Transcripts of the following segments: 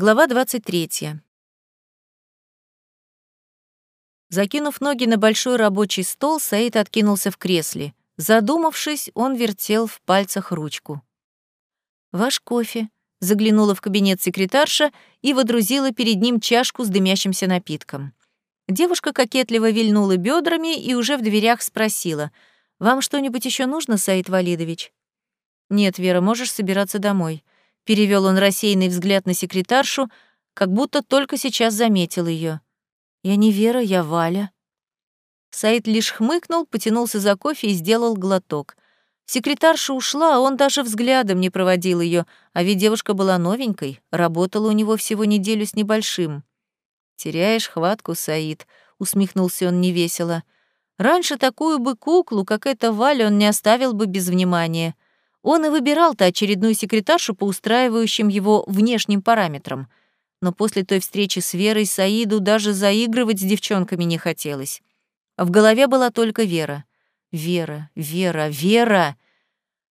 Глава 23. Закинув ноги на большой рабочий стол, Саид откинулся в кресле. Задумавшись, он вертел в пальцах ручку. «Ваш кофе», — заглянула в кабинет секретарша и водрузила перед ним чашку с дымящимся напитком. Девушка кокетливо вильнула бедрами и уже в дверях спросила, «Вам что-нибудь еще нужно, Саид Валидович?» «Нет, Вера, можешь собираться домой», — перевел он рассеянный взгляд на секретаршу, как будто только сейчас заметил ее. «Я не Вера, я Валя». Саид лишь хмыкнул, потянулся за кофе и сделал глоток. Секретарша ушла, а он даже взглядом не проводил ее, а ведь девушка была новенькой, работала у него всего неделю с небольшим. «Теряешь хватку, Саид», — усмехнулся он невесело. «Раньше такую бы куклу, как эта Валя, он не оставил бы без внимания. Он и выбирал-то очередную секретаршу по устраивающим его внешним параметрам. Но после той встречи с Верой Саиду даже заигрывать с девчонками не хотелось. В голове была только Вера. Вера, Вера, Вера.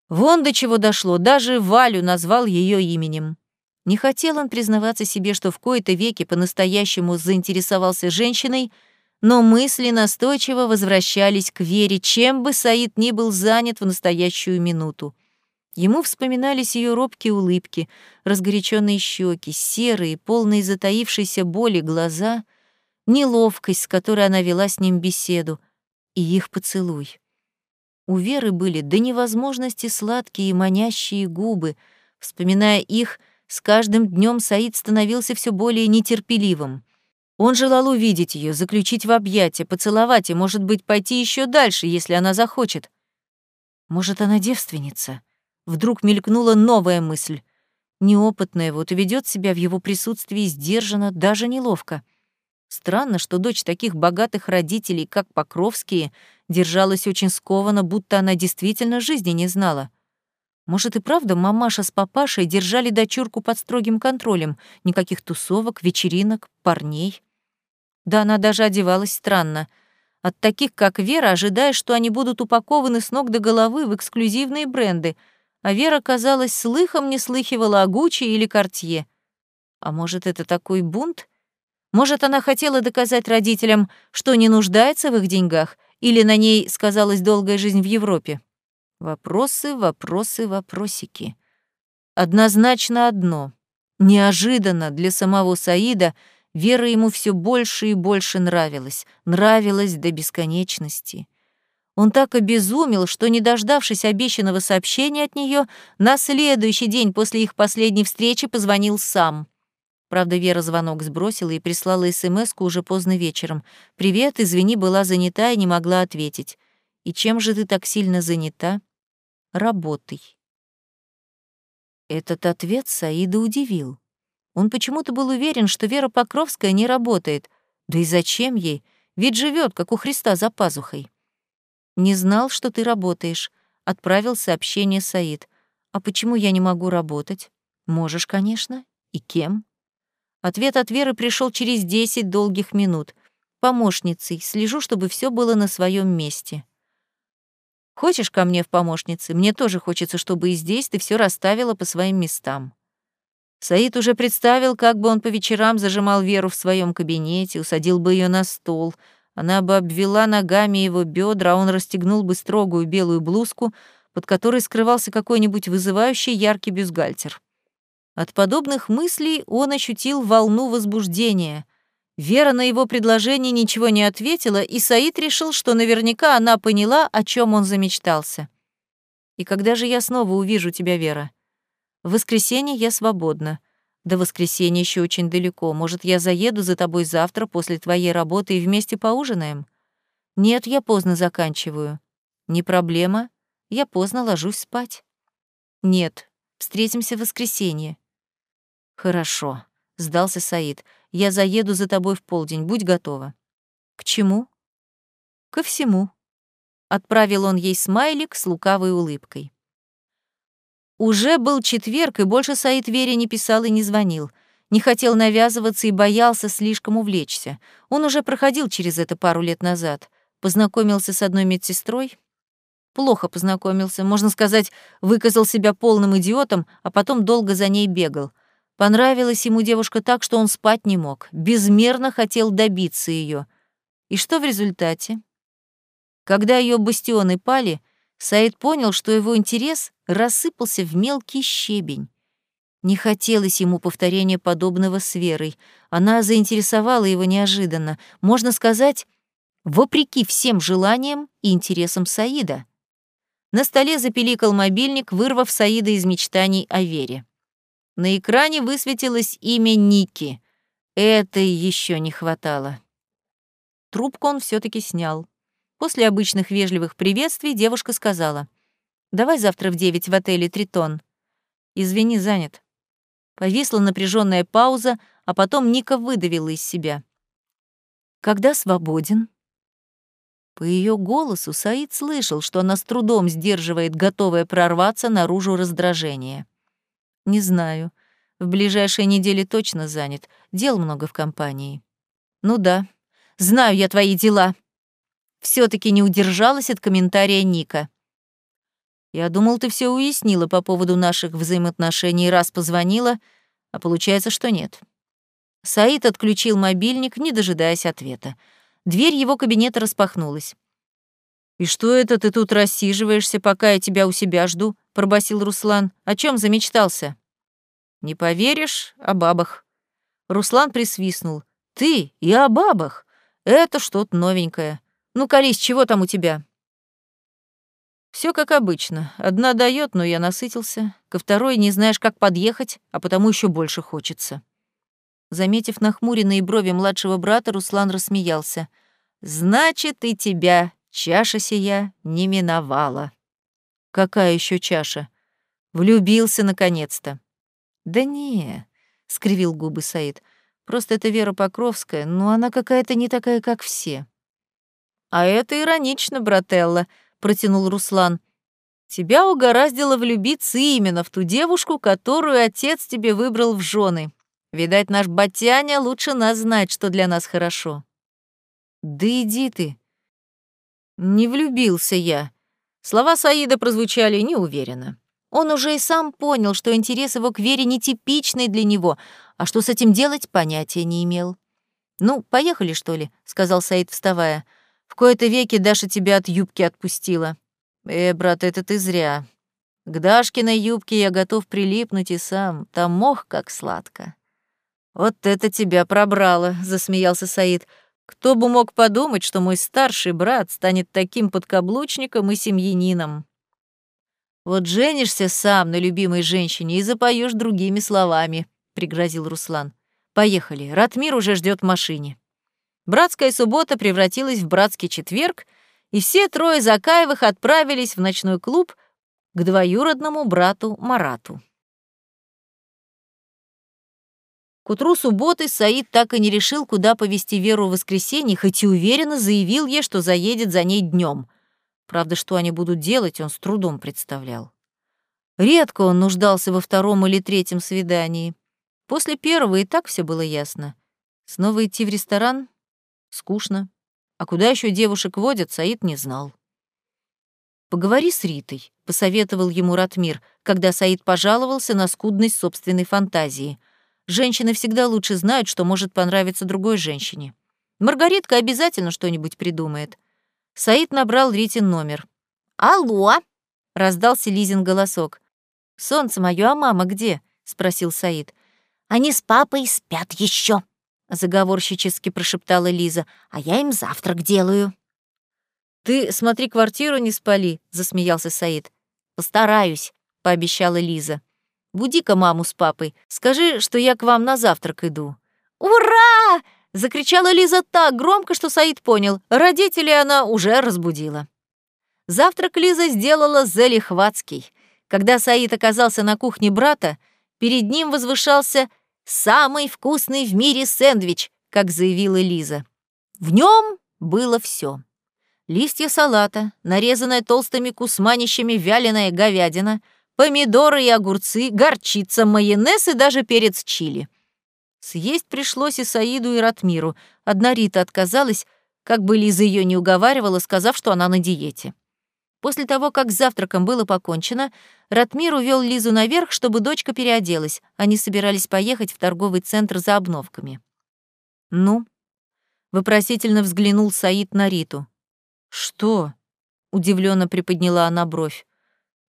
Вон до чего дошло, даже Валю назвал ее именем. Не хотел он признаваться себе, что в кои-то веки по-настоящему заинтересовался женщиной, но мысли настойчиво возвращались к Вере, чем бы Саид ни был занят в настоящую минуту. Ему вспоминались ее робкие улыбки, разгоряченные щеки, серые, полные затаившейся боли глаза — неловкость, с которой она вела с ним беседу, и их поцелуй. У Веры были до невозможности сладкие и манящие губы. Вспоминая их, с каждым днем Саид становился все более нетерпеливым. Он желал увидеть ее, заключить в объятия, поцеловать и, может быть, пойти еще дальше, если она захочет. Может, она девственница? Вдруг мелькнула новая мысль. Неопытная вот ведет себя в его присутствии сдержанно, даже неловко. Странно, что дочь таких богатых родителей, как Покровские, держалась очень скованно, будто она действительно жизни не знала. Может и правда мамаша с папашей держали дочурку под строгим контролем, никаких тусовок, вечеринок, парней. Да она даже одевалась странно. От таких, как Вера, ожидаешь, что они будут упакованы с ног до головы в эксклюзивные бренды, а Вера, казалось, слыхом не слыхивала о Гуччи или Кортье. А может, это такой бунт? Может, она хотела доказать родителям, что не нуждается в их деньгах, или на ней сказалась долгая жизнь в Европе? Вопросы, вопросы, вопросики. Однозначно одно. Неожиданно для самого Саида Вера ему все больше и больше нравилась, нравилась до бесконечности. Он так обезумел, что, не дождавшись обещанного сообщения от нее, на следующий день после их последней встречи позвонил сам. Правда, Вера звонок сбросила и прислала смс уже поздно вечером. «Привет, извини, была занята и не могла ответить. И чем же ты так сильно занята?» «Работой». Этот ответ Саида удивил. Он почему-то был уверен, что Вера Покровская не работает. Да и зачем ей? Ведь живет, как у Христа за пазухой. «Не знал, что ты работаешь», — отправил сообщение Саид. «А почему я не могу работать?» «Можешь, конечно. И кем?» Ответ от Веры пришел через 10 долгих минут. Помощницей. Слежу, чтобы все было на своем месте. Хочешь ко мне в помощнице? Мне тоже хочется, чтобы и здесь ты все расставила по своим местам. Саид уже представил, как бы он по вечерам зажимал Веру в своем кабинете, усадил бы ее на стол. Она бы обвела ногами его бедра, а он расстегнул бы строгую белую блузку, под которой скрывался какой-нибудь вызывающий яркий бюстгальтер. От подобных мыслей он ощутил волну возбуждения. Вера на его предложение ничего не ответила, и Саид решил, что наверняка она поняла, о чем он замечтался. «И когда же я снова увижу тебя, Вера?» «В воскресенье я свободна. До воскресенья еще очень далеко. Может, я заеду за тобой завтра после твоей работы и вместе поужинаем?» «Нет, я поздно заканчиваю». «Не проблема. Я поздно ложусь спать». «Нет, встретимся в воскресенье. «Хорошо», — сдался Саид. «Я заеду за тобой в полдень, будь готова». «К чему?» «Ко всему», — отправил он ей смайлик с лукавой улыбкой. Уже был четверг, и больше Саид Вере не писал и не звонил. Не хотел навязываться и боялся слишком увлечься. Он уже проходил через это пару лет назад. Познакомился с одной медсестрой. Плохо познакомился, можно сказать, выказал себя полным идиотом, а потом долго за ней бегал — Понравилась ему девушка так, что он спать не мог, безмерно хотел добиться ее. И что в результате? Когда ее бастионы пали, Саид понял, что его интерес рассыпался в мелкий щебень. Не хотелось ему повторения подобного с Верой. Она заинтересовала его неожиданно, можно сказать, вопреки всем желаниям и интересам Саида. На столе запеликал мобильник, вырвав Саида из мечтаний о Вере. На экране высветилось имя Ники. Это еще не хватало. Трубку он все таки снял. После обычных вежливых приветствий девушка сказала, «Давай завтра в девять в отеле «Тритон». Извини, занят. Повисла напряженная пауза, а потом Ника выдавила из себя. «Когда свободен?» По ее голосу Саид слышал, что она с трудом сдерживает готовое прорваться наружу раздражение. «Не знаю. В ближайшие недели точно занят. Дел много в компании». «Ну да. Знаю я твои дела», все таки не удержалась от комментария Ника. «Я думал, ты все уяснила по поводу наших взаимоотношений, раз позвонила, а получается, что нет». Саид отключил мобильник, не дожидаясь ответа. Дверь его кабинета распахнулась. «И что это ты тут рассиживаешься, пока я тебя у себя жду?» — пробасил Руслан. «О чем замечтался?» «Не поверишь, о бабах». Руслан присвистнул. «Ты и о бабах? Это что-то новенькое. Ну, колись, чего там у тебя? Все как обычно. Одна дает, но я насытился. Ко второй не знаешь, как подъехать, а потому еще больше хочется. Заметив нахмуренные брови младшего брата, Руслан рассмеялся. «Значит, и тебя чаша сия не миновала». «Какая еще чаша?» «Влюбился, наконец-то». «Да не», — скривил губы Саид. «Просто это Вера Покровская, но она какая-то не такая, как все». «А это иронично, брателла», — протянул Руслан. «Тебя угораздило влюбиться именно в ту девушку, которую отец тебе выбрал в жены. Видать, наш Батяня лучше нас знает, что для нас хорошо». «Да иди ты». «Не влюбился я». Слова Саида прозвучали неуверенно. Он уже и сам понял, что интерес его к Вере нетипичный для него, а что с этим делать, понятия не имел. «Ну, поехали, что ли?» — сказал Саид, вставая. В кои-то веки Даша тебя от юбки отпустила. Э, брат, это ты зря. К Дашкиной юбке я готов прилипнуть и сам. Там мох как сладко. Вот это тебя пробрало, засмеялся Саид. Кто бы мог подумать, что мой старший брат станет таким подкаблучником и семьянином. Вот женишься сам на любимой женщине и запоешь другими словами, пригрозил Руслан. Поехали, Ратмир уже ждет в машине. Братская суббота превратилась в братский четверг, и все трое Закаевых отправились в ночной клуб к двоюродному брату Марату. К утру субботы Саид так и не решил, куда повести Веру в воскресенье, хоть и уверенно заявил ей, что заедет за ней днем. Правда, что они будут делать, он с трудом представлял. Редко он нуждался во втором или третьем свидании. После первого и так все было ясно. Снова идти в ресторан Скучно. А куда еще девушек водят, Саид не знал. «Поговори с Ритой», — посоветовал ему Ратмир, когда Саид пожаловался на скудность собственной фантазии. «Женщины всегда лучше знают, что может понравиться другой женщине. Маргаритка обязательно что-нибудь придумает». Саид набрал Ритин номер. «Алло!» — раздался Лизин голосок. «Солнце моё, а мама где?» — спросил Саид. «Они с папой спят еще, — заговорщически прошептала Лиза, «а я им завтрак делаю». «Ты смотри, квартиру не спали», — засмеялся Саид. «Постараюсь», — пообещала Лиза. «Буди-ка маму с папой. Скажи, что я к вам на завтрак иду». «Ура!» — закричала Лиза так громко, что Саид понял. Родителей она уже разбудила. Завтрак Лиза сделала залихватский. Когда Саид оказался на кухне брата, перед ним возвышался Самый вкусный в мире сэндвич, как заявила Лиза. В нем было все: Листья салата, нарезанная толстыми кусманищами вяленая говядина, помидоры и огурцы, горчица, майонез и даже перец чили. Съесть пришлось и Саиду, и Ратмиру. Одна Рита отказалась, как бы Лиза ее не уговаривала, сказав, что она на диете. После того, как с завтраком было покончено, Ратмир увел Лизу наверх, чтобы дочка переоделась. Они собирались поехать в торговый центр за обновками. «Ну?» — вопросительно взглянул Саид на Риту. «Что?» — удивленно приподняла она бровь.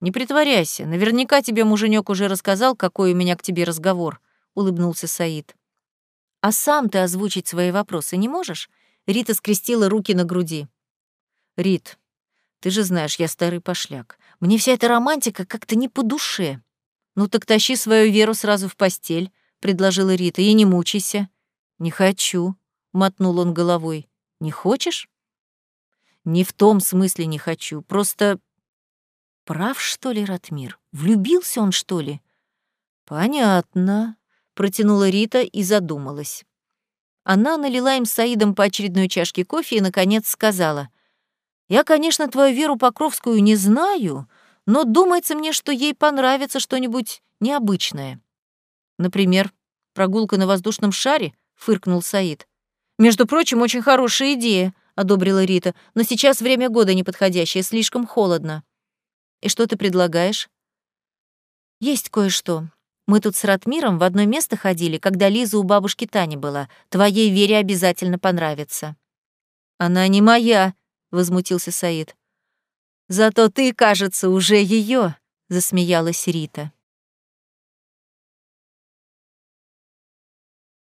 «Не притворяйся. Наверняка тебе муженек уже рассказал, какой у меня к тебе разговор», — улыбнулся Саид. «А сам ты озвучить свои вопросы не можешь?» Рита скрестила руки на груди. «Рит, ты же знаешь, я старый пошляк. Мне вся эта романтика как-то не по душе. Ну так тащи свою веру сразу в постель», — предложила Рита, — «и не мучайся». «Не хочу», — мотнул он головой. «Не хочешь?» «Не в том смысле не хочу, просто Прав, что ли, Ратмир? Влюбился он, что ли? Понятно, протянула Рита и задумалась. Она налила им с Саидом по очередной чашке кофе и, наконец, сказала. «Я, конечно, твою Веру Покровскую не знаю, но думается мне, что ей понравится что-нибудь необычное. Например, прогулка на воздушном шаре?» — фыркнул Саид. «Между прочим, очень хорошая идея», — одобрила Рита, «но сейчас время года неподходящее, слишком холодно». И что ты предлагаешь? Есть кое-что. Мы тут с Ратмиром в одно место ходили, когда Лиза у бабушки Тани была. Твоей Вере обязательно понравится. Она не моя, возмутился Саид. Зато ты, кажется, уже ее, засмеялась Рита.